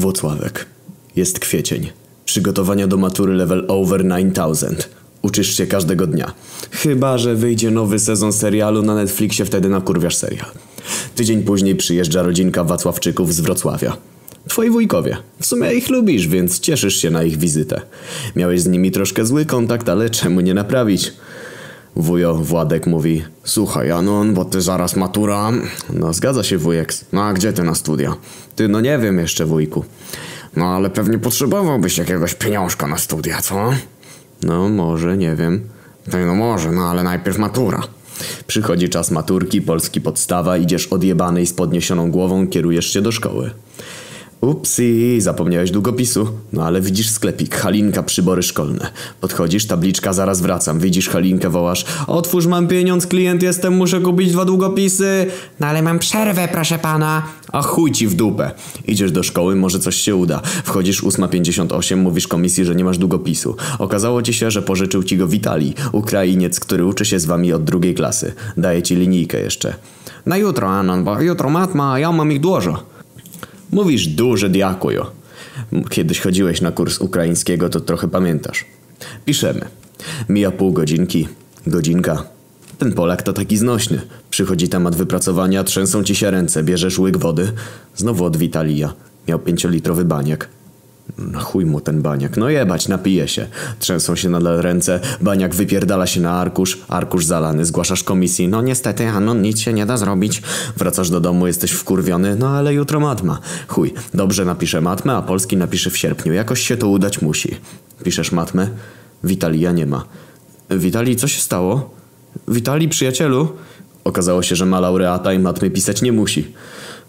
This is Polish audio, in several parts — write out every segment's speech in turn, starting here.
Włocławek. Jest kwiecień. Przygotowania do matury level over 9000. Uczysz się każdego dnia. Chyba, że wyjdzie nowy sezon serialu na Netflixie, wtedy nakurwiasz serial. Tydzień później przyjeżdża rodzinka Wacławczyków z Wrocławia. Twoi wujkowie. W sumie ich lubisz, więc cieszysz się na ich wizytę. Miałeś z nimi troszkę zły kontakt, ale czemu nie naprawić? Wujo Władek mówi Słuchaj Anon, bo ty zaraz matura. No zgadza się wujek. No a gdzie ty na studia? Ty no nie wiem jeszcze wujku. No ale pewnie potrzebowałbyś jakiegoś pieniążka na studia, co? No może, nie wiem. Ty no może, no ale najpierw matura. Przychodzi czas maturki, polski podstawa Idziesz odjebanej z podniesioną głową Kierujesz się do szkoły Upsi, zapomniałeś długopisu. No ale widzisz sklepik, Halinka, przybory szkolne. Podchodzisz, tabliczka, zaraz wracam. Widzisz Halinkę, wołasz. Otwórz, mam pieniądz, klient jestem, muszę kupić dwa długopisy. No ale mam przerwę, proszę pana. A chuj ci w dupę. Idziesz do szkoły, może coś się uda. Wchodzisz 8.58, mówisz komisji, że nie masz długopisu. Okazało ci się, że pożyczył ci go Witali, Ukrainiec, który uczy się z wami od drugiej klasy. Daje ci linijkę jeszcze. Na jutro, Anon, bo jutro matma, a ja mam ich dużo. Mówisz duże diakujo. Kiedyś chodziłeś na kurs ukraińskiego, to trochę pamiętasz. Piszemy. Mija pół godzinki. Godzinka. Ten Polak to taki znośny. Przychodzi temat wypracowania, trzęsą ci się ręce, bierzesz łyk wody. Znowu od Witalia. Miał pięciolitrowy baniak. Na chuj mu ten baniak. No jebać, napije się. Trzęsą się nadal ręce. Baniak wypierdala się na arkusz. Arkusz zalany. Zgłaszasz komisji. No niestety, Anon, nic się nie da zrobić. Wracasz do domu, jesteś wkurwiony. No ale jutro matma. Chuj, dobrze napiszę matmę, a polski napiszę w sierpniu. Jakoś się to udać musi. Piszesz matmę? Witalia nie ma. Witali, co się stało? Witali, przyjacielu? Okazało się, że ma laureata i matmy pisać nie musi.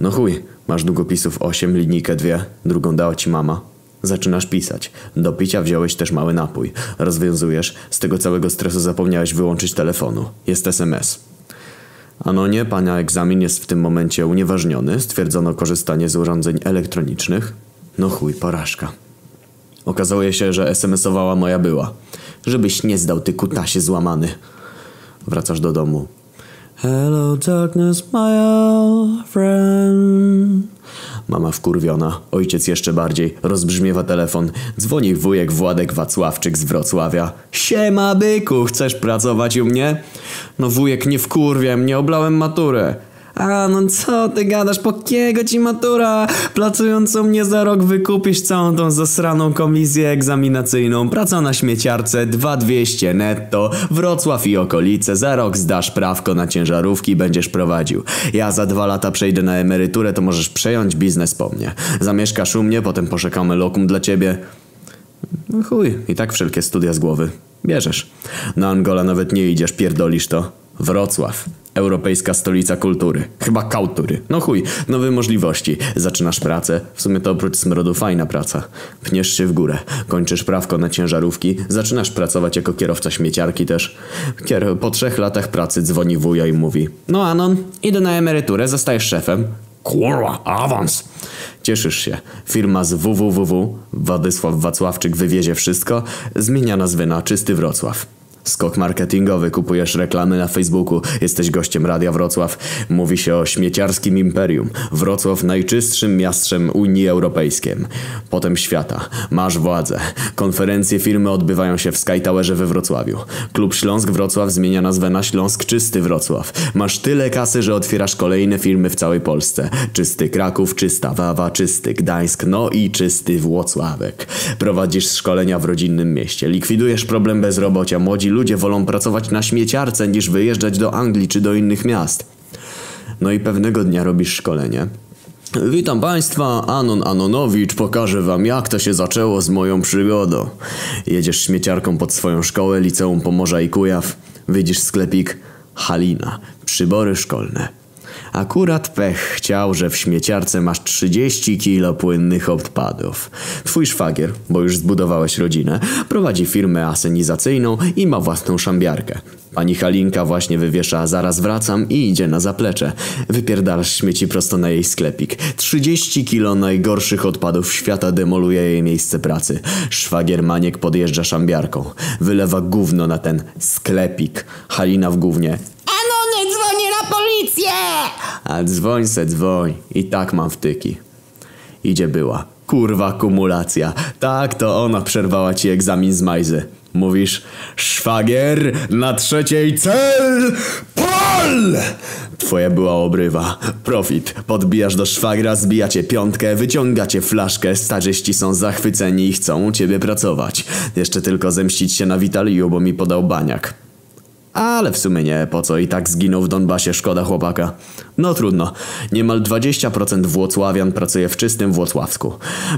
No chuj, masz długopisów 8, linijkę 2, drugą dała ci mama. Zaczynasz pisać. Do picia wziąłeś też mały napój. Rozwiązujesz. Z tego całego stresu zapomniałeś wyłączyć telefonu. Jest SMS. Anonie, pana egzamin jest w tym momencie unieważniony. Stwierdzono korzystanie z urządzeń elektronicznych. No chuj, porażka. Okazało się, że SMS-owała moja była. Żebyś nie zdał, ty kutasie złamany. Wracasz do domu. Hello darkness, my old friend. Mama wkurwiona, ojciec jeszcze bardziej, rozbrzmiewa telefon. Dzwoni wujek Władek Wacławczyk z Wrocławia. Siema byku, chcesz pracować u mnie? No wujek nie wkurwia mnie, oblałem maturę. A no co ty gadasz, po kiego ci matura? Pracując u mnie za rok wykupisz całą tą zasraną komisję egzaminacyjną. Praca na śmieciarce, 2200 netto, Wrocław i okolice. Za rok zdasz prawko na ciężarówki i będziesz prowadził. Ja za dwa lata przejdę na emeryturę, to możesz przejąć biznes po mnie. Zamieszkasz u mnie, potem poszekamy lokum dla ciebie. No chuj, i tak wszelkie studia z głowy. Bierzesz. Na Angola nawet nie idziesz, pierdolisz to. Wrocław. Europejska stolica kultury. Chyba kautury. No chuj, nowe możliwości. Zaczynasz pracę. W sumie to oprócz smrodu fajna praca. Pniesz się w górę. Kończysz prawko na ciężarówki. Zaczynasz pracować jako kierowca śmieciarki też. Kier po trzech latach pracy dzwoni wuja i mówi No Anon, idę na emeryturę, zostajesz szefem. Kurwa, awans. Cieszysz się. Firma z www, Władysław Wacławczyk wywiezie wszystko, zmienia nazwę na Czysty Wrocław. Skok marketingowy, kupujesz reklamy na Facebooku, jesteś gościem Radia Wrocław. Mówi się o śmieciarskim imperium. Wrocław najczystszym miastem Unii Europejskiej. Potem świata. Masz władzę. Konferencje firmy odbywają się w Sky Towerze we Wrocławiu. Klub Śląsk Wrocław zmienia nazwę na Śląsk Czysty Wrocław. Masz tyle kasy, że otwierasz kolejne firmy w całej Polsce. Czysty Kraków, Czysta Wawa, Czysty Gdańsk, no i Czysty Włocławek. Prowadzisz szkolenia w rodzinnym mieście. Likwidujesz problem bezrobocia. Młodzi ludzie wolą pracować na śmieciarce niż wyjeżdżać do Anglii czy do innych miast. No i pewnego dnia robisz szkolenie. Witam Państwa, Anon Anonowicz pokaże Wam jak to się zaczęło z moją przygodą. Jedziesz śmieciarką pod swoją szkołę, liceum Pomorza i Kujaw. Widzisz sklepik Halina, przybory szkolne. Akurat pech chciał, że w śmieciarce masz 30 kilo płynnych odpadów. Twój szwagier, bo już zbudowałeś rodzinę, prowadzi firmę asenizacyjną i ma własną szambiarkę. Pani Halinka właśnie wywiesza zaraz wracam i idzie na zaplecze. Wypierdalasz śmieci prosto na jej sklepik. 30 kilo najgorszych odpadów świata demoluje jej miejsce pracy. Szwagier Maniek podjeżdża szambiarką. Wylewa gówno na ten sklepik. Halina w gównie. A dzwoń se dzwoń. I tak mam wtyki. Idzie była. Kurwa kumulacja. Tak, to ona przerwała ci egzamin z Majzy. Mówisz, szwagier, na trzeciej cel, pol! Twoja była obrywa. Profit. Podbijasz do szwagra, zbijacie piątkę, wyciągacie flaszkę, starzyści są zachwyceni i chcą u ciebie pracować. Jeszcze tylko zemścić się na Witaliju, bo mi podał baniak. Ale w sumie nie, po co i tak zginął w Donbasie, szkoda chłopaka. No trudno. Niemal 20% Włocławian pracuje w czystym Włocławsku.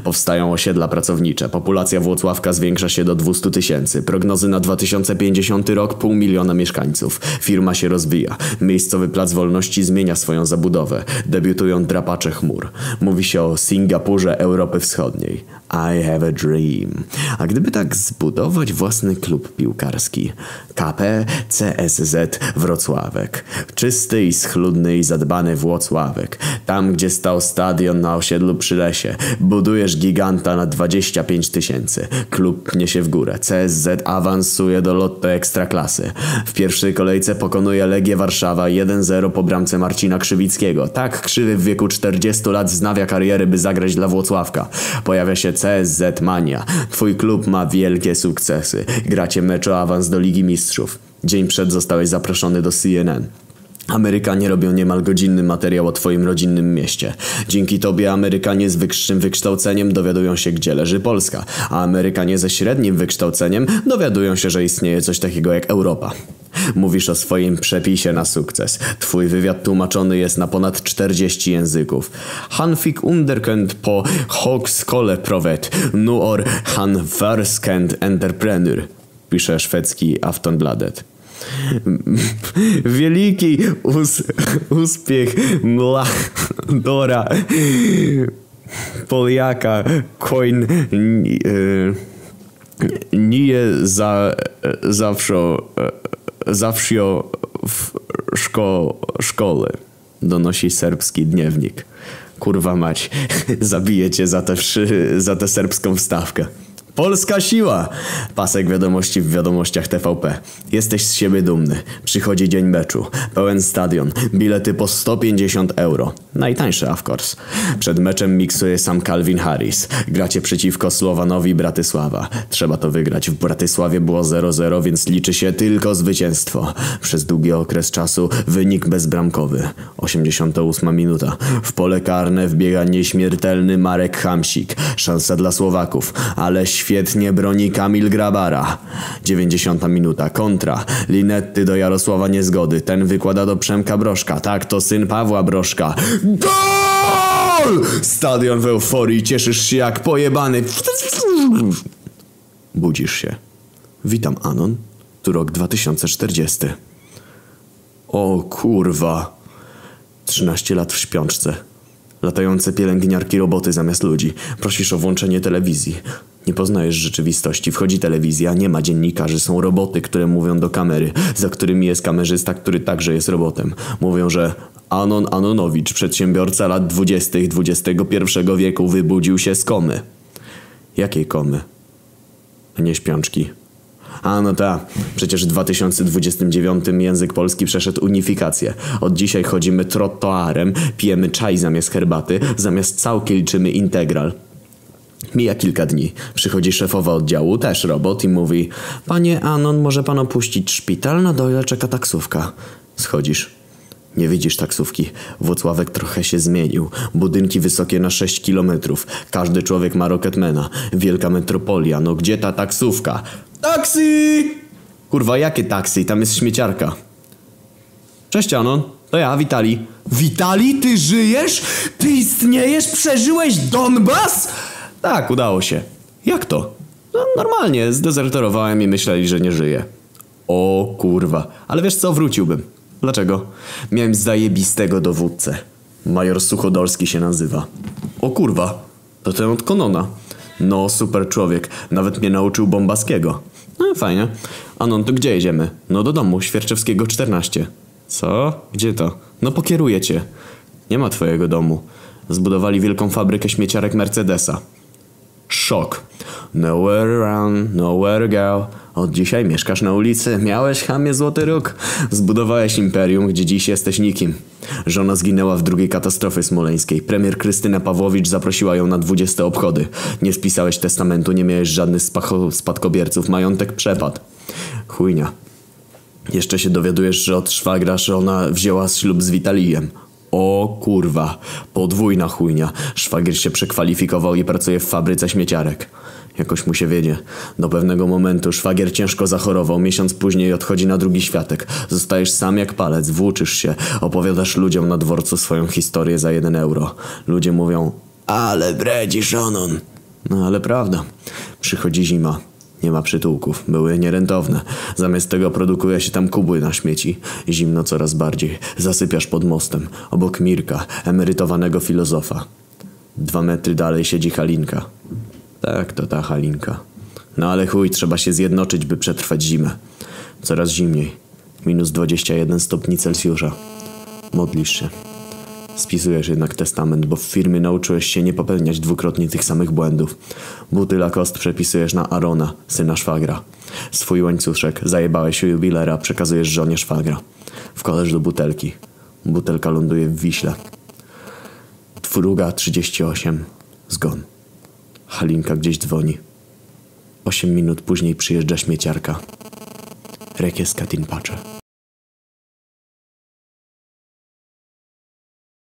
Powstają osiedla pracownicze. Populacja Włocławka zwiększa się do 200 tysięcy. Prognozy na 2050 rok pół miliona mieszkańców. Firma się rozwija. Miejscowy Plac Wolności zmienia swoją zabudowę. Debiutują drapacze chmur. Mówi się o Singapurze Europy Wschodniej. I have a dream. A gdyby tak zbudować własny klub piłkarski? KP CSZ Wrocławek. Czysty i schludny i zadbany Włocławek. Tam, gdzie stał stadion na osiedlu przy lesie. Budujesz giganta na 25 tysięcy. Klub pnie się w górę. CSZ awansuje do lotto ekstraklasy. W pierwszej kolejce pokonuje Legię Warszawa 1-0 po bramce Marcina Krzywickiego. Tak krzywy w wieku 40 lat znawia kariery, by zagrać dla Włocławka. Pojawia się CSZ Mania. Twój klub ma wielkie sukcesy. Gracie mecz o awans do Ligi Mistrzów. Dzień przed zostałeś zaproszony do CNN. Amerykanie robią niemal godzinny materiał o twoim rodzinnym mieście. Dzięki tobie Amerykanie z wyższym wykształceniem dowiadują się, gdzie leży Polska, a Amerykanie ze średnim wykształceniem dowiadują się, że istnieje coś takiego jak Europa. Mówisz o swoim przepisie na sukces. Twój wywiad tłumaczony jest na ponad 40 języków. Han fick underkend po Högskole provet, nu or han verskend entrepreneur, pisze szwedzki Aftonbladet. Wielki us, uspiech mladora Poliaka koń nie za, zawsze zawsze w szko, szkole donosi serbski dniewnik. Kurwa mać, zabiję cię za tę za tę serbską wstawkę. Polska siła! Pasek wiadomości w wiadomościach TVP. Jesteś z siebie dumny. Przychodzi dzień meczu. Pełen stadion. Bilety po 150 euro. Najtańsze, of course. Przed meczem miksuje sam Calvin Harris. Gracie przeciwko Słowanowi Bratysława. Trzeba to wygrać. W Bratysławie było 0-0, więc liczy się tylko zwycięstwo. Przez długi okres czasu wynik bezbramkowy. 88 minuta. W pole karne wbiega nieśmiertelny Marek Hamsik. Szansa dla Słowaków, ale świetnie broni Kamil Grabara. 90 minuta. Kontra. Linetty do Jarosława Niezgody. Ten wykłada do Przemka Broszka. Tak, to syn Pawła Broszka. GOL! Stadion w euforii. Cieszysz się jak pojebany. Budzisz się. Witam, Anon. Tu rok 2040. O kurwa. 13 lat w śpiączce. Latające pielęgniarki roboty zamiast ludzi. Prosisz o włączenie telewizji. Nie poznajesz rzeczywistości. Wchodzi telewizja, nie ma dziennikarzy, są roboty, które mówią do kamery, za którymi jest kamerzysta, który także jest robotem. Mówią, że Anon Anonowicz, przedsiębiorca lat 20. XXI wieku, wybudził się z komy. Jakiej komy? Nie śpiączki. A no ta, przecież w 2029 język polski przeszedł unifikację. Od dzisiaj chodzimy trottoarem, pijemy czaj zamiast herbaty, zamiast całki liczymy integral. Mija kilka dni. Przychodzi szefowa oddziału, też robot i mówi Panie Anon, może pan opuścić szpital? Na dole czeka taksówka. Schodzisz. Nie widzisz taksówki. Włocławek trochę się zmienił. Budynki wysokie na 6 kilometrów. Każdy człowiek ma Rocketmana. Wielka metropolia. No gdzie ta taksówka? Taksi! Kurwa, jakie taksy? Tam jest śmieciarka. Cześć Anon, to ja, Witali. Witali, ty żyjesz? Ty istniejesz? Przeżyłeś Donbas? Tak, udało się. Jak to? No, normalnie, zdezerterowałem i myśleli, że nie żyję. O kurwa, ale wiesz co, wróciłbym. Dlaczego? Miałem zajebistego dowódcę. Major Suchodolski się nazywa. O kurwa, to ten od Konona. No, super człowiek. Nawet mnie nauczył bombaskiego. No, fajnie. Anon, to gdzie jedziemy? No, do domu, Świerczewskiego 14. Co? Gdzie to? No, pokieruję cię. Nie ma twojego domu. Zbudowali wielką fabrykę śmieciarek Mercedesa. Szok. Nowhere run, nowhere go. Od dzisiaj mieszkasz na ulicy. Miałeś chamie złoty róg. Zbudowałeś imperium, gdzie dziś jesteś nikim. Żona zginęła w drugiej katastrofie smoleńskiej. Premier Krystyna Pawłowicz zaprosiła ją na 20 obchody. Nie spisałeś testamentu, nie miałeś żadnych spadkobierców. Majątek przepadł. Chujnia. Jeszcze się dowiadujesz, że od szwagra żona wzięła ślub z Witalijem. O kurwa, podwójna chujnia. Szwagier się przekwalifikował i pracuje w fabryce śmieciarek. Jakoś mu się wiedzie. Do pewnego momentu szwagier ciężko zachorował, miesiąc później odchodzi na drugi światek. Zostajesz sam jak palec, włóczysz się, opowiadasz ludziom na dworcu swoją historię za jeden euro. Ludzie mówią, ale bredzi szonon. No ale prawda. Przychodzi zima. Nie ma przytułków, były nierentowne. Zamiast tego produkuje się tam kubły na śmieci. Zimno coraz bardziej. Zasypiasz pod mostem, obok Mirka, emerytowanego filozofa. Dwa metry dalej siedzi Halinka. Tak, to ta Halinka. No ale chuj, trzeba się zjednoczyć, by przetrwać zimę. Coraz zimniej. Minus 21 stopni Celsjusza. Modlisz się. Spisujesz jednak testament, bo w firmie nauczyłeś się nie popełniać dwukrotnie tych samych błędów. Buty Lacoste przepisujesz na Arona, syna szwagra. Swój łańcuszek zajebałeś u jubilera, przekazujesz żonie szwagra. Wkładasz do butelki. Butelka ląduje w Wiśle. Druga 38. Zgon. Halinka gdzieś dzwoni. Osiem minut później przyjeżdża śmieciarka. Rekieska tin pacze.